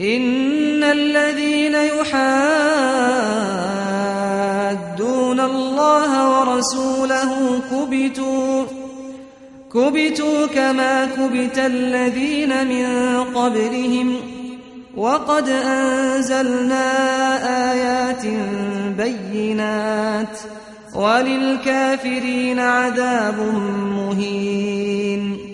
إن الذين يحادون الله ورسوله كبتوا كبتوا كما كبت الذين من قبلهم وقد أنزلنا آيات بينات وللكافرين عذاب مهين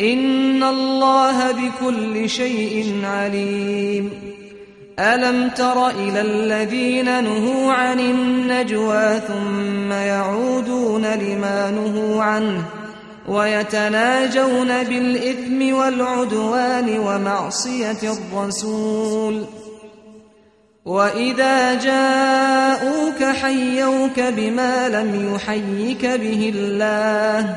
إن الله بكل شيء عليم. ألم تر إلى الذين نهوا عن النجوى ثم يعودون لما نهوا عنه ويتناجون بالإثم والعدوان ومعصية الرسول وإذا جاءوك حيوك بما لم يحيك به الله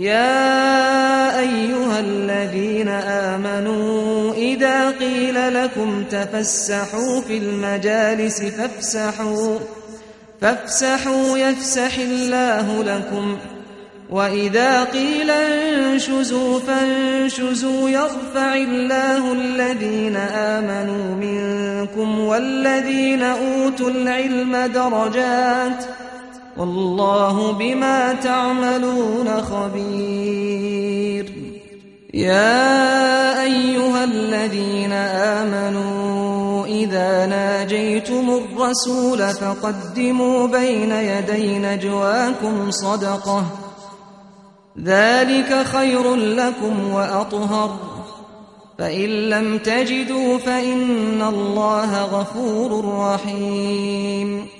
يا أيها الذين آمنوا إذا قيل لكم تفسحوا في المجالس فافسحوا فافسحوا يفسح الله لكم. وإذا قيل انشزوا فانشزوا يرفع الله الذين آمنوا منكم والذين أوتوا العلم درجات. والله بما تعملون خبير يا أيها الذين آمنوا إذا ناجيتم الرسول فقدموا بين يدي نجواكم صدقه ذلك خير لكم وأطهر فإن لم تجدوا فإن الله غفور رحيم۔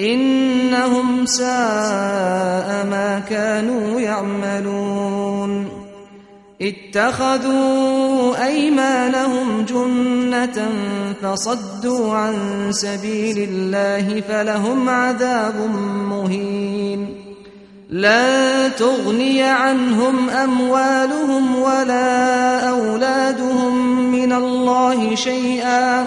إنهم ساء ما كانوا يعملون. اتخذوا أيمانهم جنة فصدوا عن سبيل الله فلهم عذاب مهين. لا تغني عنهم أموالهم ولا أولادهم من الله شيئا.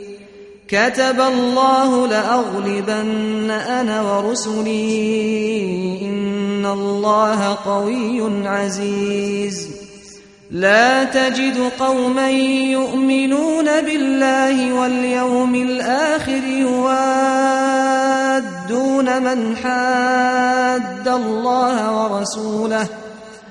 كتب الله لأغلبن أنا ورسلي إن الله قوي عزيز. لا تجد قوما يؤمنون بالله واليوم الآخر يوادون من حاد الله ورسوله